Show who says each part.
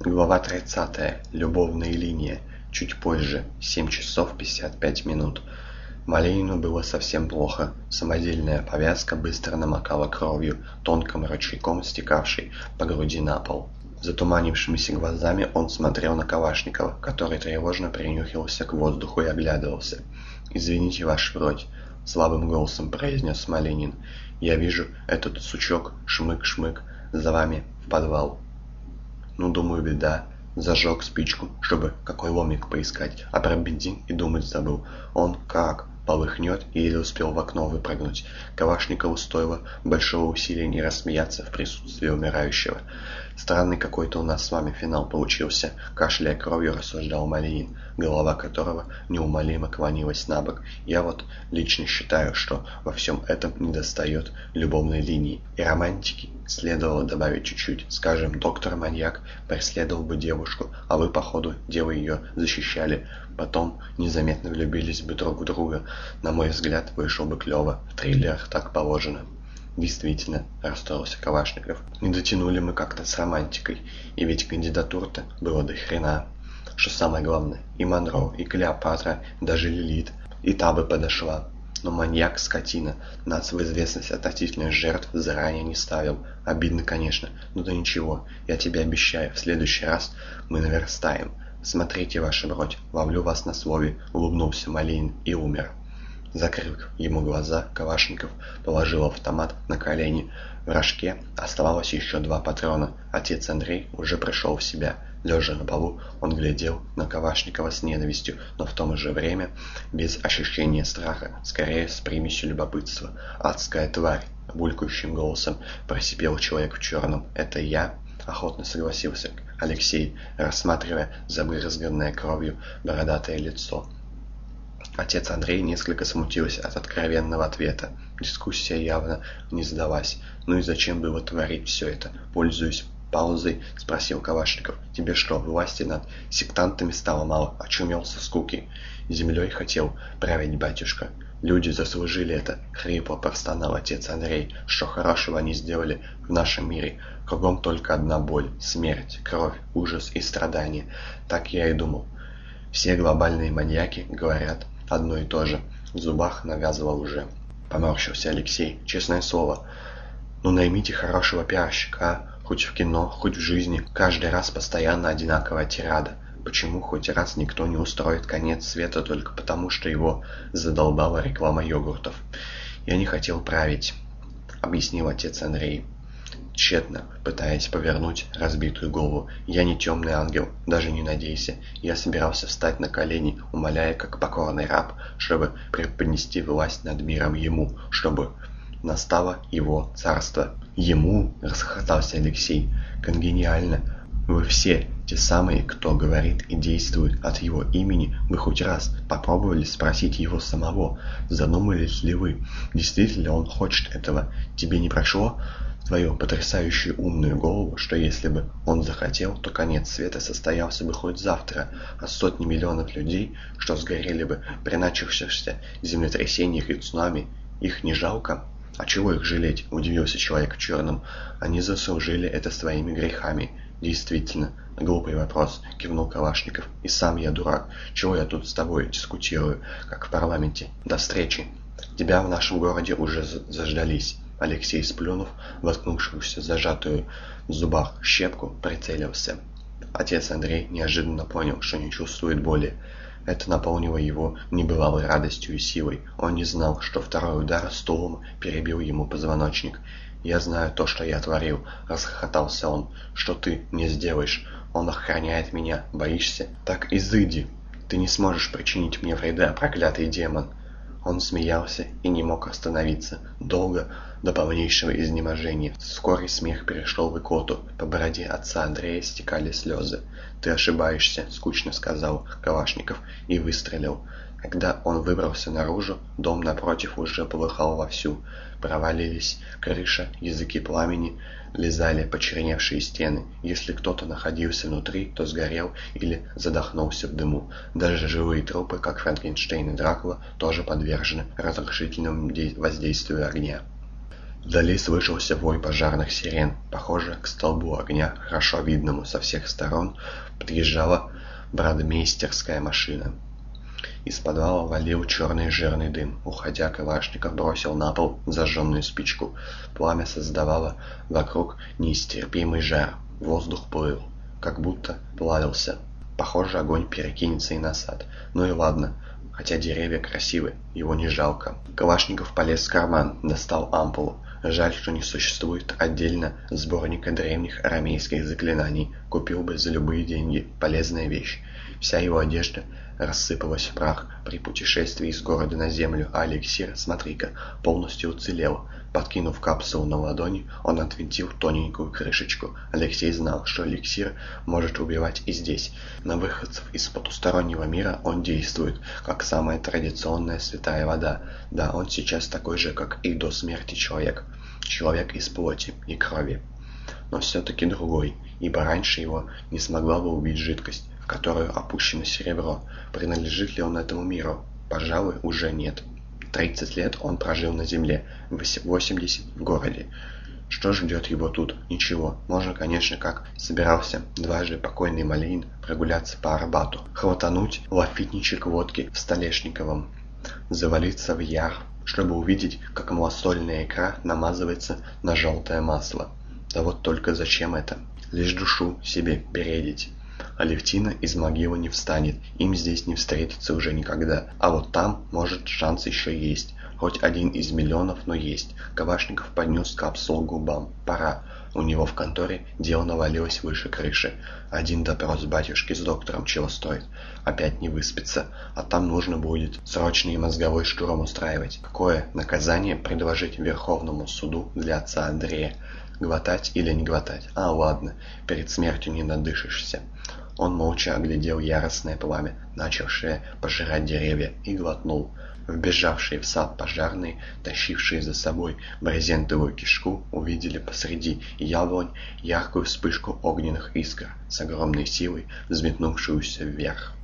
Speaker 1: Глава 30. Любовная линия. Чуть позже. 7 часов 55 минут. Малинину было совсем плохо. Самодельная повязка быстро намокала кровью, тонким ручейком стекавшей по груди на пол. Затуманившимися глазами он смотрел на Калашникова, который тревожно принюхивался к воздуху и оглядывался. «Извините, ваш бродь», — слабым голосом произнес Малинин. «Я вижу этот сучок, шмык-шмык, за вами в подвал». «Ну, думаю, беда. Зажег спичку, чтобы какой ломик поискать, а про бензин и думать забыл. Он как?» полыхнет и еле успел в окно выпрыгнуть. Калашникову стоило большого усилия не рассмеяться в присутствии умирающего. «Странный какой-то у нас с вами финал получился», — кашляя кровью рассуждал Малинин, голова которого неумолимо клонилась на бок. «Я вот лично считаю, что во всем этом недостает любовной линии и романтики. Следовало добавить чуть-чуть. Скажем, доктор-маньяк преследовал бы девушку, а вы, походу, дело ее защищали. Потом незаметно влюбились бы друг в друга. На мой взгляд, вышел бы клево. В триллерах так положено». «Действительно», — расстроился Калашников, — «не дотянули мы как-то с романтикой, и ведь кандидатур-то было до хрена. Что самое главное, и Монро, и Клеопатра, даже Лилит, и та бы подошла. Но маньяк, скотина, нас в известность относительно жертв заранее не ставил. Обидно, конечно, но да ничего, я тебе обещаю, в следующий раз мы наверстаем. Смотрите, ваша бродь, ловлю вас на слове», — улыбнулся Малин и умер. Закрыв ему глаза, Калашников положил автомат на колени. В рожке оставалось еще два патрона. Отец Андрей уже пришел в себя. Лежа на полу, он глядел на Калашникова с ненавистью, но в то же время без ощущения страха, скорее с примесью любопытства. «Адская тварь!» — булькающим голосом просипел человек в черном. «Это я?» — охотно согласился Алексей, рассматривая забрызганное кровью бородатое лицо. Отец Андрей несколько смутился от откровенного ответа. Дискуссия явно не сдалась. «Ну и зачем было творить все это?» Пользуясь паузой, спросил Калашников. «Тебе что, власти над сектантами стало мало? Очумел со скуки?» «Землей хотел править батюшка». «Люди заслужили это», — хрипло простонал отец Андрей. «Что хорошего они сделали в нашем мире? Кругом только одна боль, смерть, кровь, ужас и страдания. Так я и думал. Все глобальные маньяки говорят одно и то же. В зубах навязывал уже. Поморщился Алексей. Честное слово. Ну наймите хорошего пиарщика, а? Хоть в кино, хоть в жизни. Каждый раз постоянно одинаковая тирада. Почему хоть раз никто не устроит конец света только потому, что его задолбала реклама йогуртов? Я не хотел править, объяснил отец Андрей тщетно пытаясь повернуть разбитую голову. «Я не темный ангел, даже не надейся. Я собирался встать на колени, умоляя, как покорный раб, чтобы преподнести власть над миром ему, чтобы настало его царство». «Ему?» — расхохотался Алексей. «Конгениально. Вы все те самые, кто говорит и действует от его имени, вы хоть раз попробовали спросить его самого, задумались ли вы, действительно он хочет этого? Тебе не прошло твою потрясающую умную голову, что если бы он захотел, то конец света состоялся бы хоть завтра, а сотни миллионов людей, что сгорели бы при начавшихся землетрясениях и цунами, их не жалко? А чего их жалеть, удивился человек в черном. Они заслужили это своими грехами. Действительно, глупый вопрос, кивнул Калашников. И сам я дурак. Чего я тут с тобой дискутирую, как в парламенте? До встречи. Тебя в нашем городе уже заждались. Алексей, сплюнув, воткнувшуюся зажатую в зубах щепку, прицелился. Отец Андрей неожиданно понял, что не чувствует боли. Это наполнило его небывалой радостью и силой. Он не знал, что второй удар стулом перебил ему позвоночник. «Я знаю то, что я творил», — расхохотался он. «Что ты не сделаешь? Он охраняет меня. Боишься? Так изыди. Ты не сможешь причинить мне вреда, проклятый демон». Он смеялся и не мог остановиться. Долго, до полнейшего изнеможения. Вскоре смех перешел в икоту. По бороде отца Андрея стекали слезы. «Ты ошибаешься», — скучно сказал Калашников и выстрелил. Когда он выбрался наружу, дом напротив уже полыхал вовсю. Провалились крыша, языки пламени, лизали почерневшие стены. Если кто-то находился внутри, то сгорел или задохнулся в дыму. Даже живые трупы, как Франкенштейн и Дракула, тоже подвержены разрушительному воздействию огня. Вдали слышался вой пожарных сирен. Похоже, к столбу огня, хорошо видному со всех сторон, подъезжала бродмейстерская машина. Из подвала валил черный жирный дым. Уходя, Калашников бросил на пол зажженную спичку. Пламя создавало вокруг неистерпимый жар. Воздух плыл, как будто плавился. Похоже, огонь перекинется и на сад. Ну и ладно, хотя деревья красивы, его не жалко. Калашников полез в карман, достал ампулу. Жаль, что не существует отдельно сборника древних арамейских заклинаний. Купил бы за любые деньги. Полезная вещь. Вся его одежда рассыпалась в прах при путешествии из города на землю, а эликсир, смотри-ка, полностью уцелел. Подкинув капсулу на ладони, он отвинтил тоненькую крышечку. Алексей знал, что эликсир может убивать и здесь. На выходцев из потустороннего мира он действует, как самая традиционная святая вода. Да, он сейчас такой же, как и до смерти человек. Человек из плоти и крови. Но все-таки другой, ибо раньше его не смогла бы убить жидкость, в которую опущено серебро. Принадлежит ли он этому миру? Пожалуй, уже нет. 30 лет он прожил на земле, 80 в городе. Что ждет его тут? Ничего. Можно, конечно, как собирался дважды покойный Малин прогуляться по Арбату, хватануть лафитничек водки в Столешниковом, завалиться в яр, чтобы увидеть, как малосольная икра намазывается на желтое масло. Да вот только зачем это? Лишь душу себе передить. Алевтина из могилы не встанет, им здесь не встретиться уже никогда. А вот там, может, шанс еще есть. Хоть один из миллионов, но есть. Кавашников поднес капсулу губам. Пора. У него в конторе дело навалилось выше крыши. Один допрос батюшки с доктором чего стоит. Опять не выспится. А там нужно будет срочный мозговой штурм устраивать. Какое наказание предложить Верховному суду для отца Андрея? Глотать или не глотать? А, ладно, перед смертью не надышишься. Он молча оглядел яростное пламя, начавшее пожирать деревья, и глотнул. Вбежавшие в сад пожарные, тащившие за собой брезентовую кишку, увидели посреди яблонь яркую вспышку огненных искр с огромной силой взметнувшуюся вверх.